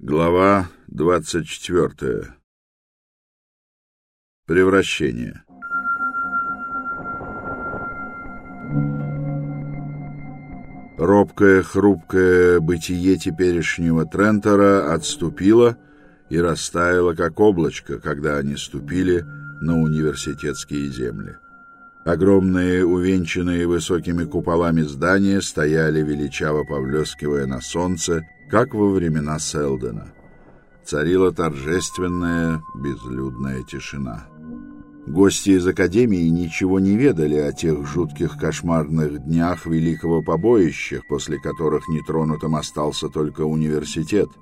Глава двадцать четвертая. Превращение. Робкое, хрупкое бытие теперешнего Трентера отступило и растаяло, как облачко, когда они ступили на университетские земли. Огромные, увенчанные высокими куполами здания стояли, величаво повлескивая на солнце, как во времена Селдена. Царила торжественная, безлюдная тишина. Гости из Академии ничего не ведали о тех жутких кошмарных днях великого побоища, после которых нетронутым остался только университет —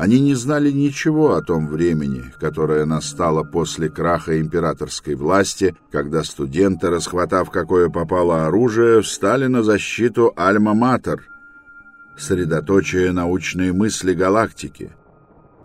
они не знали ничего о том времени, которое настало после краха императорской власти, когда студенты, расхватав какое попало оружие, встали на защиту Альма-Матер, средоточие научной мысли галактики.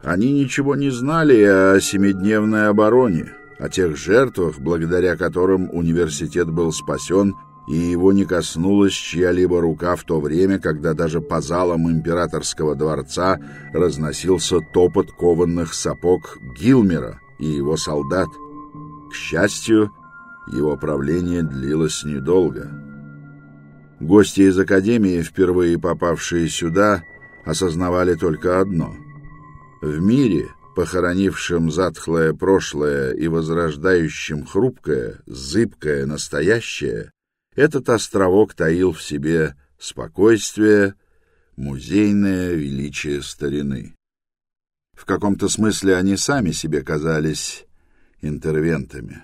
Они ничего не знали о семидневной обороне, о тех жертвах, благодаря которым университет был спасен и его не коснулась чья-либо рука в то время, когда даже по залам императорского дворца разносился топот кованных сапог Гилмера и его солдат. К счастью, его правление длилось недолго. Гости из Академии, впервые попавшие сюда, осознавали только одно. В мире, похоронившем затхлое прошлое и возрождающем хрупкое, зыбкое настоящее, этот островок таил в себе спокойствие, музейное величие старины. В каком-то смысле они сами себе казались интервентами.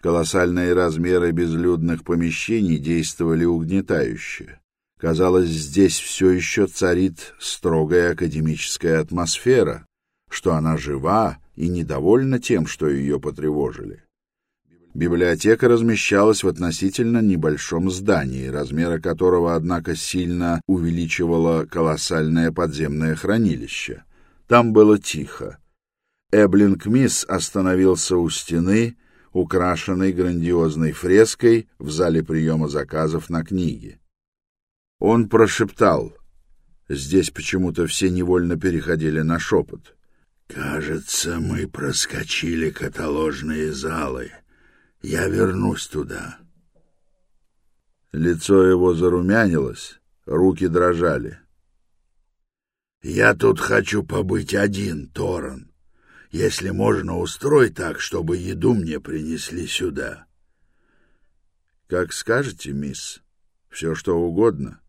Колоссальные размеры безлюдных помещений действовали угнетающе. Казалось, здесь все еще царит строгая академическая атмосфера, что она жива и недовольна тем, что ее потревожили. Библиотека размещалась в относительно небольшом здании, размеры которого, однако, сильно увеличивало колоссальное подземное хранилище. Там было тихо. Эблинг Мисс остановился у стены, украшенной грандиозной фреской в зале приема заказов на книги. Он прошептал. Здесь почему-то все невольно переходили на шепот. «Кажется, мы проскочили каталожные залы». Я вернусь туда. Лицо его зарумянилось, руки дрожали. Я тут хочу побыть один, Торан. Если можно, устрой так, чтобы еду мне принесли сюда. Как скажете, мисс. Все, что угодно.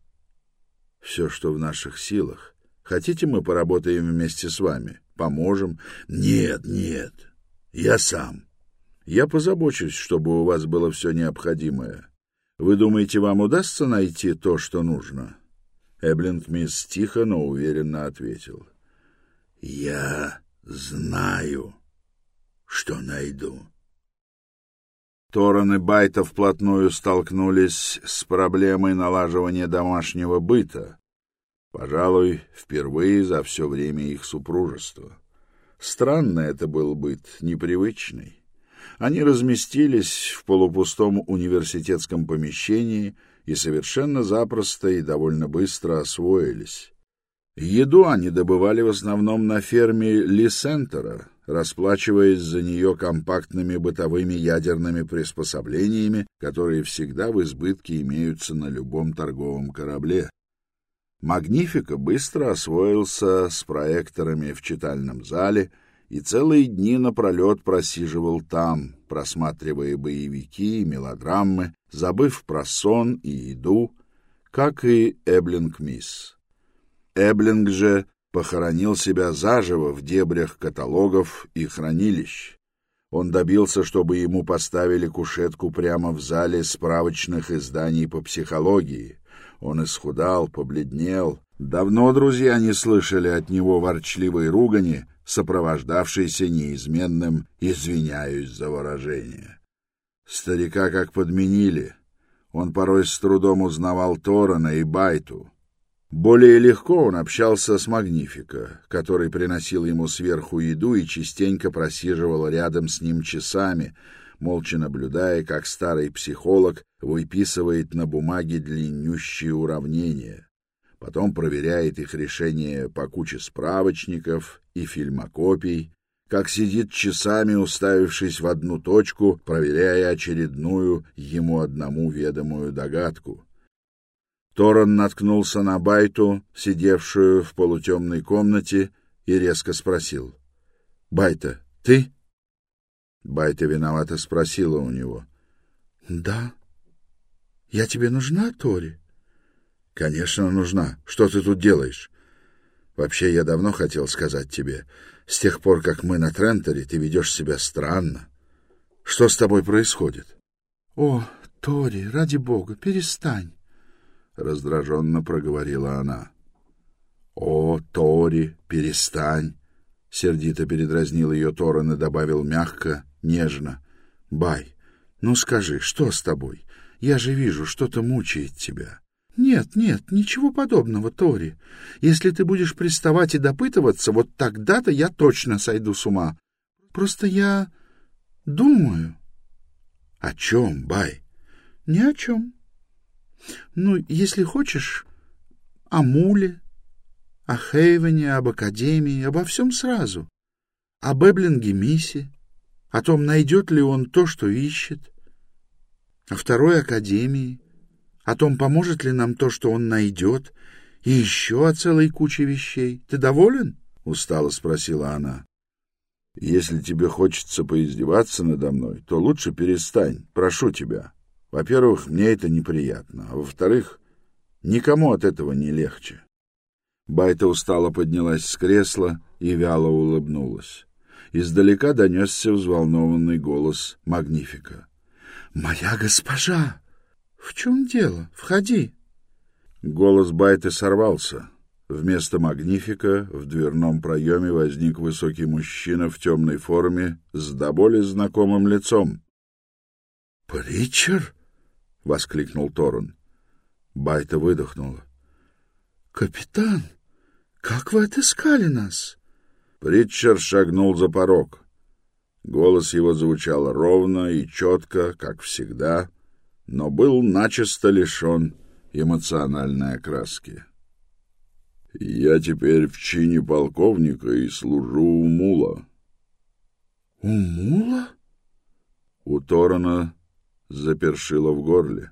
Все, что в наших силах. Хотите, мы поработаем вместе с вами? Поможем? Нет, нет. Я сам. Я позабочусь, чтобы у вас было все необходимое. Вы думаете, вам удастся найти то, что нужно? Эблинг мисс тихо, но уверенно ответил. Я знаю, что найду. Торон и Байта вплотную столкнулись с проблемой налаживания домашнего быта. Пожалуй, впервые за все время их супружества. Странно это был быт, непривычный. Они разместились в полупустом университетском помещении и совершенно запросто и довольно быстро освоились. Еду они добывали в основном на ферме Лисентера, расплачиваясь за нее компактными бытовыми ядерными приспособлениями, которые всегда в избытке имеются на любом торговом корабле. Магнифика быстро освоился с проекторами в читальном зале — и целые дни напролет просиживал там, просматривая боевики и мелодрамы, забыв про сон и еду, как и Эблинг Мисс. Эблинг же похоронил себя заживо в дебрях каталогов и хранилищ. Он добился, чтобы ему поставили кушетку прямо в зале справочных изданий по психологии. Он исхудал, побледнел. Давно друзья не слышали от него ворчливой ругани, сопровождавшийся неизменным «извиняюсь за выражение». Старика как подменили. Он порой с трудом узнавал Торана и Байту. Более легко он общался с Магнифика, который приносил ему сверху еду и частенько просиживал рядом с ним часами, молча наблюдая, как старый психолог выписывает на бумаге длиннющие уравнения. потом проверяет их решение по куче справочников и фильмокопий, как сидит часами, уставившись в одну точку, проверяя очередную ему одному ведомую догадку. Торон наткнулся на Байту, сидевшую в полутемной комнате, и резко спросил. — Байта, ты? Байта виновато спросила у него. — Да. — Я тебе нужна, Тори? — Конечно, нужна. Что ты тут делаешь? Вообще, я давно хотел сказать тебе. С тех пор, как мы на Тренторе, ты ведешь себя странно. Что с тобой происходит? — О, Тори, ради бога, перестань раздраженно проговорила она. О, Тори, перестань, сердито передразнил ее Торрен и добавил мягко, нежно: "Бай, ну скажи, что с тобой? Я же вижу, что-то мучает тебя". Нет, нет, ничего подобного, Тори. Если ты будешь приставать и допытываться, вот тогда-то я точно сойду с ума. Просто я думаю. О чем, Бай? Ни о чем. Ну, если хочешь, о Муле, о Хейвене, об Академии, обо всем сразу. Об Эблинге Миссе, о том, найдет ли он то, что ищет. О второй Академии, о том, поможет ли нам то, что он найдет, и еще о целой куче вещей. Ты доволен? — устало спросила она. — Если тебе хочется поиздеваться надо мной, то лучше перестань, прошу тебя. — во-первых, мне это неприятно, а во-вторых, никому от этого не легче. Байта устало поднялась с кресла и вяло улыбнулась. Издалека донесся взволнованный голос Магнифика. «Моя госпожа! В чем дело? Входи!» Голос Байты сорвался. Вместо Магнифика в дверном проеме возник высокий мужчина в темной форме с до боли знакомым лицом. «Притчер?» — воскликнул Торун. Байта выдохнула. «Капитан, как вы отыскали нас?» Притчер шагнул за порог. Голос его звучал ровно и четко, как всегда, но был начисто лишен эмоциональной окраски. «Я теперь в чине полковника и служу у Мула». «У Мула?» У Торона запершило в горле.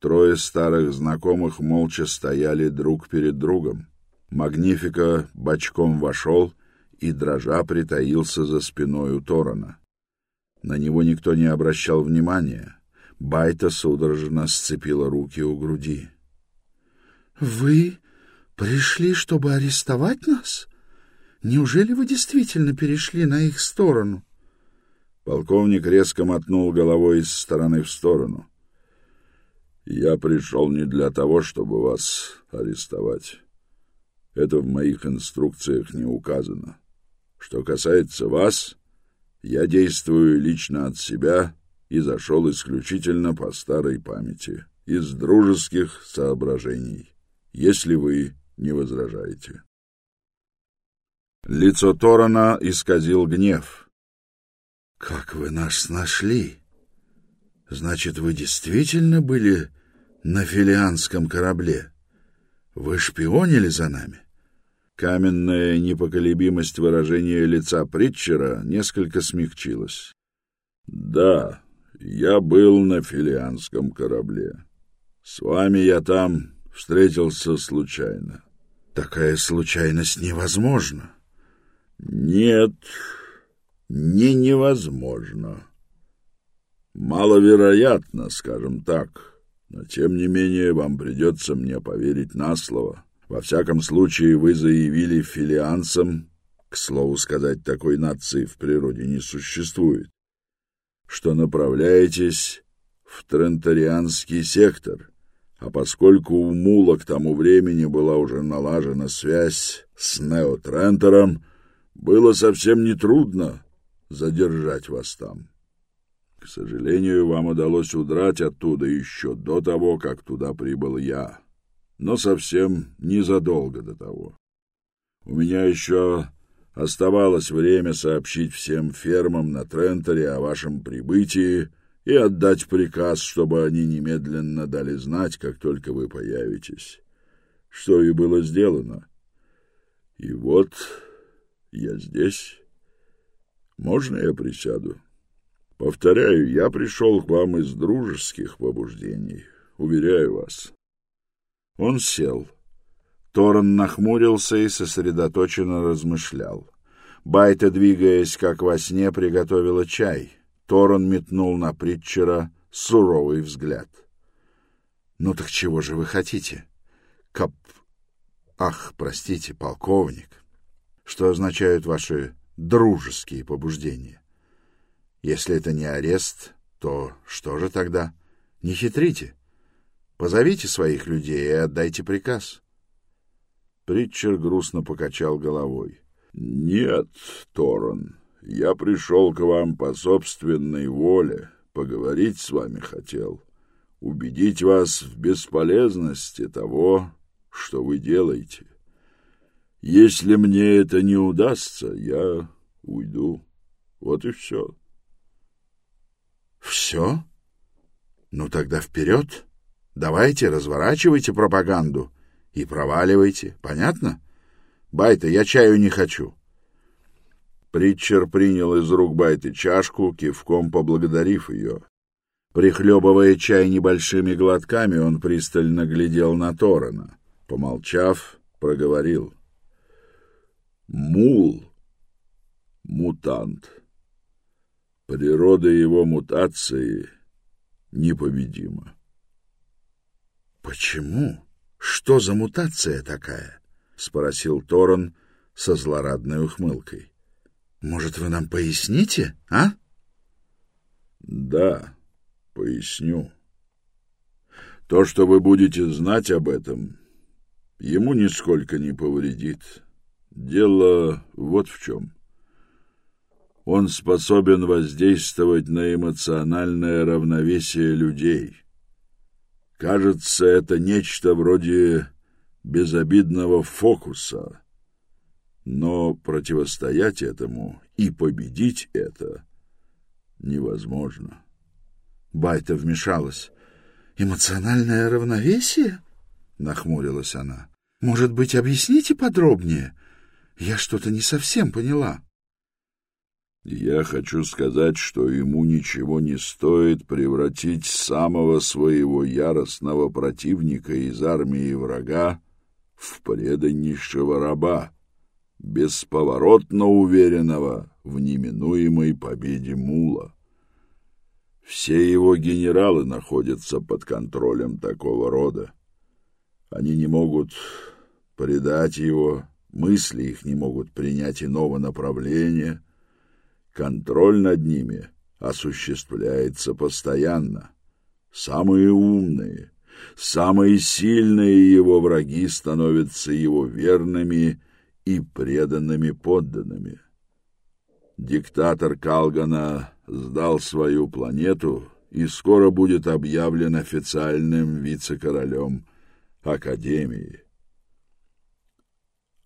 Трое старых знакомых молча стояли друг перед другом. Магнифика бочком вошел и, дрожа, притаился за спиной у Торона. На него никто не обращал внимания. Байта судорожно сцепила руки у груди. — Вы пришли, чтобы арестовать нас? Неужели вы действительно перешли на их сторону? — Полковник резко мотнул головой из стороны в сторону. «Я пришел не для того, чтобы вас арестовать. Это в моих инструкциях не указано. Что касается вас, я действую лично от себя и зашел исключительно по старой памяти, из дружеских соображений, если вы не возражаете». Лицо Торана исказил гнев — как вы нас нашли? Значит, вы действительно были на филианском корабле? Вы шпионили за нами? Каменная непоколебимость выражения лица Притчера несколько смягчилась. Да, я был на филианском корабле. С вами я там встретился случайно. Такая случайность невозможна. Нет, не невозможно. Маловероятно, скажем так, но тем не менее вам придется мне поверить на слово. Во всяком случае, вы заявили филианцам, к слову сказать, такой нации в природе не существует, что направляетесь в Трентарианский сектор, а поскольку у Мула к тому времени была уже налажена связь с Неотрентером, было совсем нетрудно задержать вас там. К сожалению, вам удалось удрать оттуда еще до того, как туда прибыл я, но совсем незадолго до того. У меня еще оставалось время сообщить всем фермам на Тренторе о вашем прибытии и отдать приказ, чтобы они немедленно дали знать, как только вы появитесь. что и было сделано. И вот я здесь. Можно я присяду? Повторяю, я пришел к вам из дружеских побуждений, уверяю вас. Он сел. Торон нахмурился и сосредоточенно размышлял. Байта, двигаясь как во сне, приготовила чай. Торон метнул на Притчера суровый взгляд. — Ну так чего же вы хотите? Кап... Ах, простите, полковник. Что означают ваши дружеские побуждения? Если это не арест, то что же тогда? Не хитрите. Позовите своих людей и отдайте приказ. Притчер грустно покачал головой. — Нет, Торон, я пришел к вам по собственной воле, поговорить с вами хотел, убедить вас в бесполезности того, что вы делаете. Если мне это не удастся, я уйду. Вот и все. — Все? Ну тогда вперед. Давайте, разворачивайте пропаганду и проваливайте. Понятно? Байта, я чаю не хочу. — Притчер принял из рук Байты чашку, кивком поблагодарив ее. Прихлебывая чай небольшими глотками, он пристально глядел на Торана. Помолчав, проговорил. «Мул — мутант. Природа его мутации непобедима». «Почему? Что за мутация такая?» — спросил Торан со злорадной ухмылкой. Может, вы нам поясните, а? Да, поясню. То, что вы будете знать об этом, ему нисколько не повредит. Дело вот в чем. Он способен воздействовать на эмоциональное равновесие людей. Кажется, это нечто вроде безобидного фокуса — но противостоять этому и победить это невозможно. Байта вмешалась. «Эмоциональное равновесие?» — нахмурилась она. «Может быть, объясните подробнее? Я что-то не совсем поняла». «Я хочу сказать, что ему ничего не стоит превратить самого своего яростного противника из армии врага в преданнейшего раба, бесповоротно уверенного в неминуемой победе Мула. Все его генералы находятся под контролем такого рода. Они не могут предать его, мысли их не могут принять иного направления. Контроль над ними осуществляется постоянно. Самые умные, самые сильные его враги становятся его верными и преданными подданными. Диктатор Калгана сдал свою планету и скоро будет объявлен официальным вице-королем Академии. —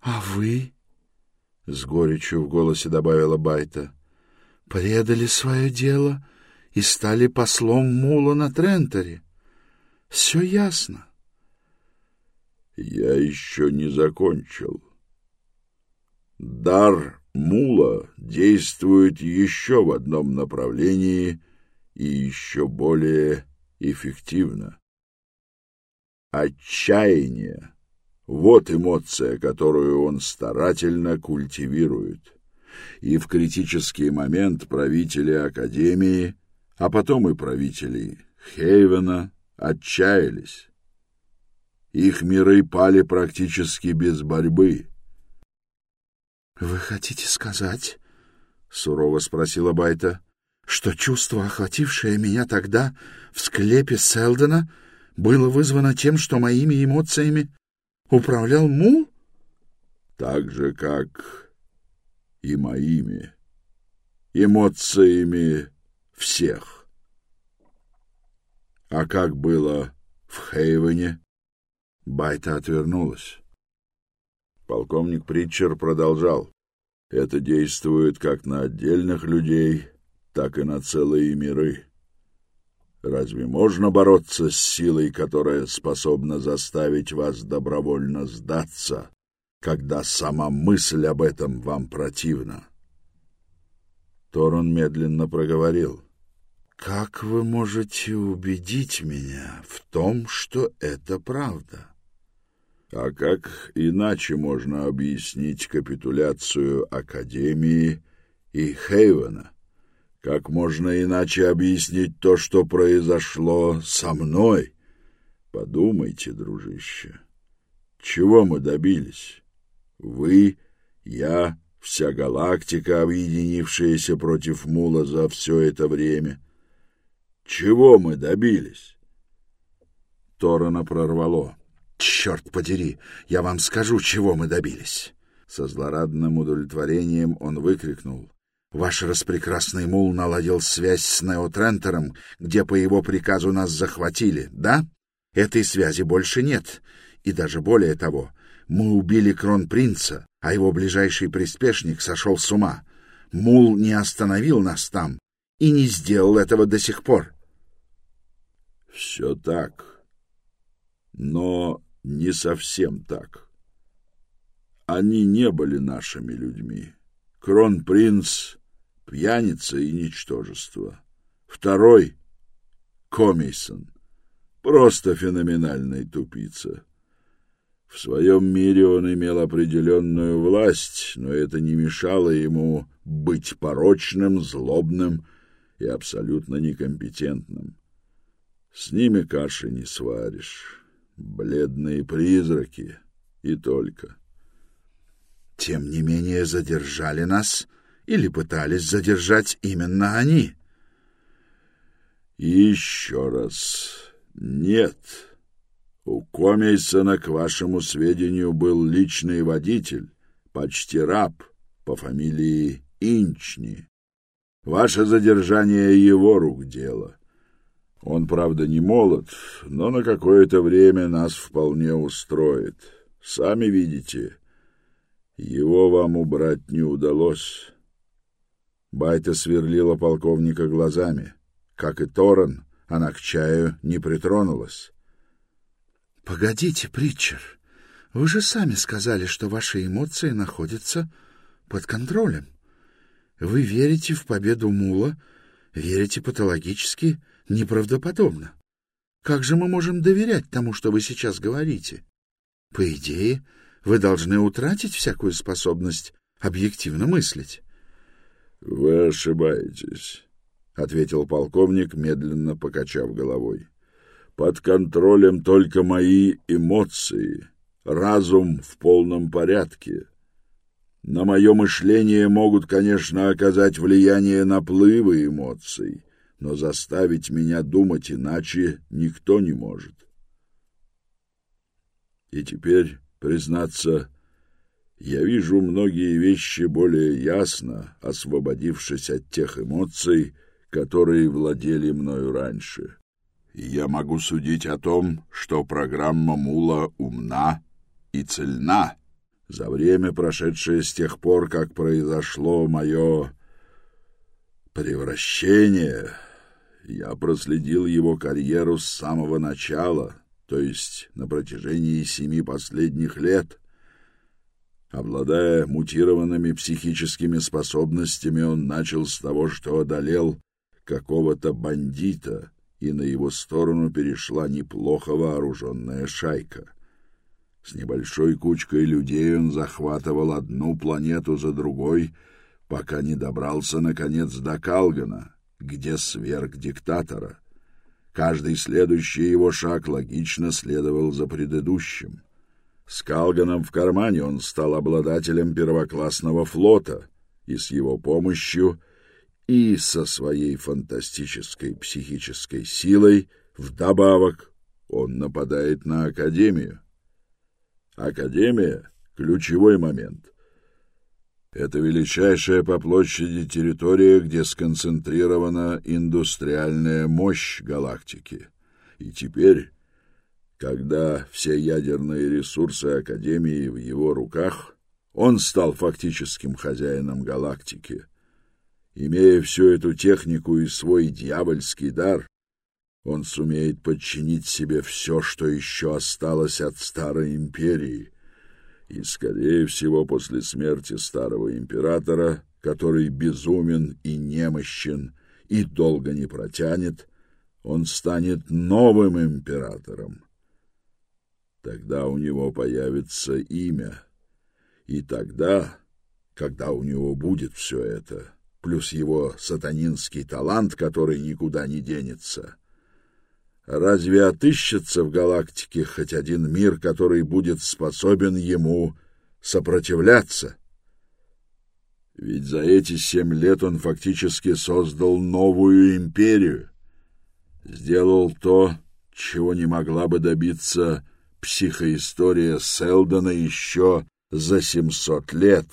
А вы, — с горечью в голосе добавила Байта, — предали свое дело и стали послом Мула на Тренторе. Все ясно. — Я еще не закончил, Дар мула действует еще в одном направлении и еще более эффективно. Отчаяние — вот эмоция, которую он старательно культивирует. И в критический момент правители Академии, а потом и правители Хейвена отчаялись. Их миры пали практически без борьбы — «Вы хотите сказать, — сурово спросила Байта, — что чувство, охватившее меня тогда в склепе Селдена, было вызвано тем, что моими эмоциями управлял Мул?» «Так же, как и моими эмоциями всех». «А как было в Хейвене?» Байта отвернулась. Полковник Притчер продолжал. Это действует как на отдельных людей, так и на целые миры. Разве можно бороться с силой, которая способна заставить вас добровольно сдаться, когда сама мысль об этом вам противна? Торон медленно проговорил. «Как вы можете убедить меня в том, что это правда?» А как иначе можно объяснить капитуляцию Академии и Хейвена? Как можно иначе объяснить то, что произошло со мной? Подумайте, дружище, чего мы добились? Вы, я, вся галактика, объединившаяся против Мула за все это время. Чего мы добились? Торана прорвало. «Черт подери! Я вам скажу, чего мы добились!» Со злорадным удовлетворением он выкрикнул. «Ваш распрекрасный мул наладил связь с Неотрентером, где по его приказу нас захватили, да? Этой связи больше нет. И даже более того, мы убили кронпринца, а его ближайший приспешник сошел с ума. Мул не остановил нас там и не сделал этого до сих пор». «Все так. Но не совсем так. Они не были нашими людьми. Кронпринц — пьяница и ничтожество. Второй — Комейсон, просто феноменальный тупица. В своем мире он имел определенную власть, но это не мешало ему быть порочным, злобным и абсолютно некомпетентным. С ними каши не сваришь бледные призраки и только. Тем не менее задержали нас или пытались задержать именно они. еще раз, нет. У Комейсона, к вашему сведению, был личный водитель, почти раб по фамилии Инчни. Ваше задержание его рук дело. Он, правда, не молод, но на какое-то время нас вполне устроит. Сами видите, его вам убрать не удалось. Байта сверлила полковника глазами. Как и Торрен, она к чаю не притронулась. — Погодите, Притчер, вы же сами сказали, что ваши эмоции находятся под контролем. Вы верите в победу Мула, верите патологически неправдоподобно. Как же мы можем доверять тому, что вы сейчас говорите? По идее, вы должны утратить всякую способность объективно мыслить. — Вы ошибаетесь, — ответил полковник, медленно покачав головой. — Под контролем только мои эмоции, разум в полном порядке. На мое мышление могут, конечно, оказать влияние наплывы эмоций, но заставить меня думать иначе никто не может. И теперь, признаться, я вижу многие вещи более ясно, освободившись от тех эмоций, которые владели мною раньше. Я могу судить о том, что программа Мула умна и цельна. За время, прошедшее с тех пор, как произошло мое превращение, я проследил его карьеру с самого начала, то есть на протяжении семи последних лет. Обладая мутированными психическими способностями, он начал с того, что одолел какого-то бандита, и на его сторону перешла неплохо вооруженная шайка. С небольшой кучкой людей он захватывал одну планету за другой, пока не добрался, наконец, до Калгана — где сверг диктатора. Каждый следующий его шаг логично следовал за предыдущим. С Калганом в кармане он стал обладателем первоклассного флота, и с его помощью и со своей фантастической психической силой вдобавок он нападает на Академию. Академия — ключевой момент — это величайшая по площади территория, где сконцентрирована индустриальная мощь галактики. И теперь, когда все ядерные ресурсы Академии в его руках, он стал фактическим хозяином галактики. Имея всю эту технику и свой дьявольский дар, Он сумеет подчинить себе все, что еще осталось от старой империи, и, скорее всего, после смерти старого императора, который безумен и немощен и долго не протянет, он станет новым императором. Тогда у него появится имя, и тогда, когда у него будет все это, плюс его сатанинский талант, который никуда не денется — Разве отыщется в галактике хоть один мир, который будет способен ему сопротивляться? Ведь за эти семь лет он фактически создал новую империю, сделал то, чего не могла бы добиться психоистория Селдона еще за семьсот лет.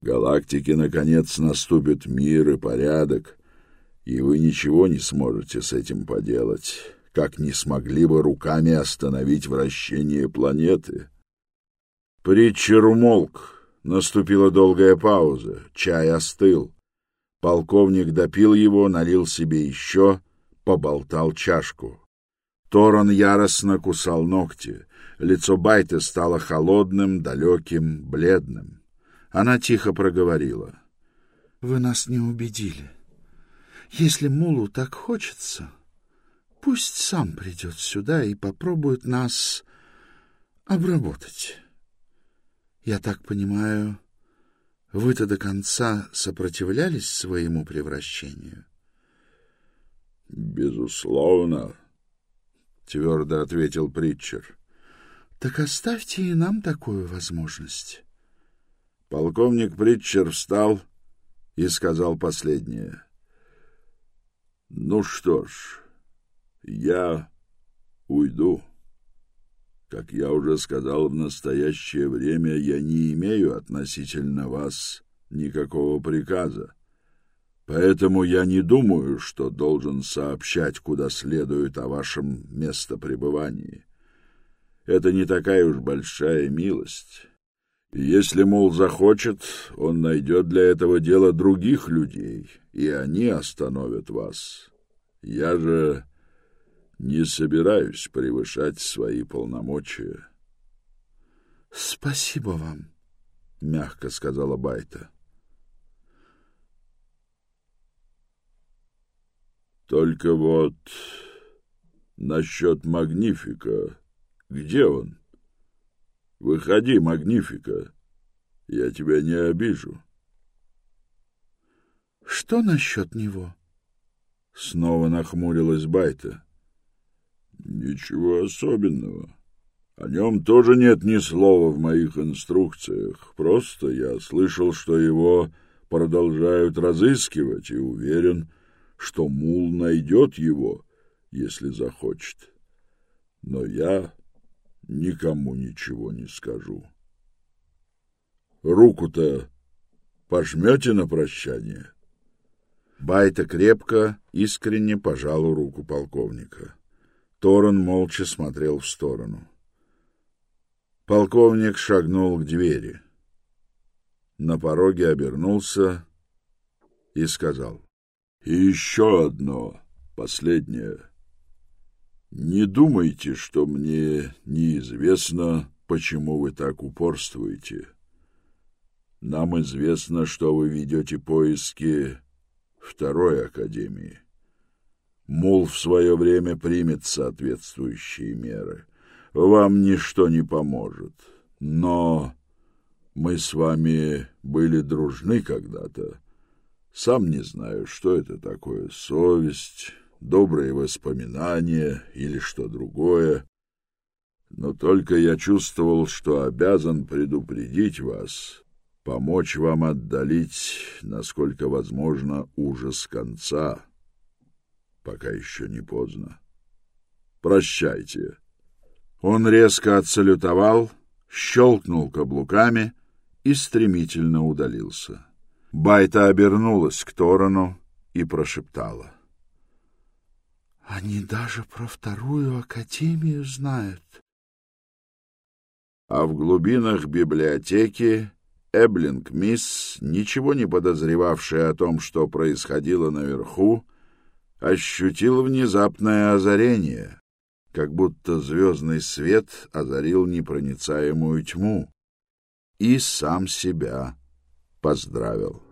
В галактике, наконец, наступит мир и порядок — и вы ничего не сможете с этим поделать, как не смогли бы руками остановить вращение планеты. Притчер умолк. Наступила долгая пауза. Чай остыл. Полковник допил его, налил себе еще, поболтал чашку. Торон яростно кусал ногти. Лицо Байты стало холодным, далеким, бледным. Она тихо проговорила. — Вы нас не убедили. Если Мулу так хочется, пусть сам придет сюда и попробует нас обработать. Я так понимаю, вы-то до конца сопротивлялись своему превращению? — Безусловно, — твердо ответил Притчер. — Так оставьте и нам такую возможность. Полковник Притчер встал и сказал последнее. Ну что ж, я уйду. Как я уже сказал, в настоящее время я не имею относительно вас никакого приказа. Поэтому я не думаю, что должен сообщать куда следует о вашем местопребывании. Это не такая уж большая милость. Если, мол, захочет, он найдет для этого дела других людей, и они остановят вас. Я же не собираюсь превышать свои полномочия. — Спасибо вам, — мягко сказала Байта. — Только вот насчет Магнифика. Где он? Выходи, Магнифика. Я тебя не обижу. — Что насчет него? Снова нахмурилась Байта. — Ничего особенного. О нем тоже нет ни слова в моих инструкциях. Просто я слышал, что его продолжают разыскивать, и уверен, что Мул найдет его, если захочет. Но я никому ничего не скажу. — Руку-то пожмете на прощание? Байта крепко, искренне пожал руку полковника. Торон молча смотрел в сторону. Полковник шагнул к двери. На пороге обернулся и сказал. — И еще одно, последнее. Не думайте, что мне неизвестно, почему вы так упорствуете. — нам известно, что вы ведете поиски второй академии. Мул в свое время примет соответствующие меры. Вам ничто не поможет. Но мы с вами были дружны когда-то. Сам не знаю, что это такое совесть, добрые воспоминания или что другое. Но только я чувствовал, что обязан предупредить вас помочь вам отдалить, насколько возможно, ужас конца, пока еще не поздно. Прощайте. Он резко отсалютовал, щелкнул каблуками и стремительно удалился. Байта обернулась к Торону и прошептала. — Они даже про вторую академию знают. А в глубинах библиотеки Эблинг Мисс, ничего не подозревавшая о том, что происходило наверху, ощутил внезапное озарение, как будто звездный свет озарил непроницаемую тьму, и сам себя поздравил.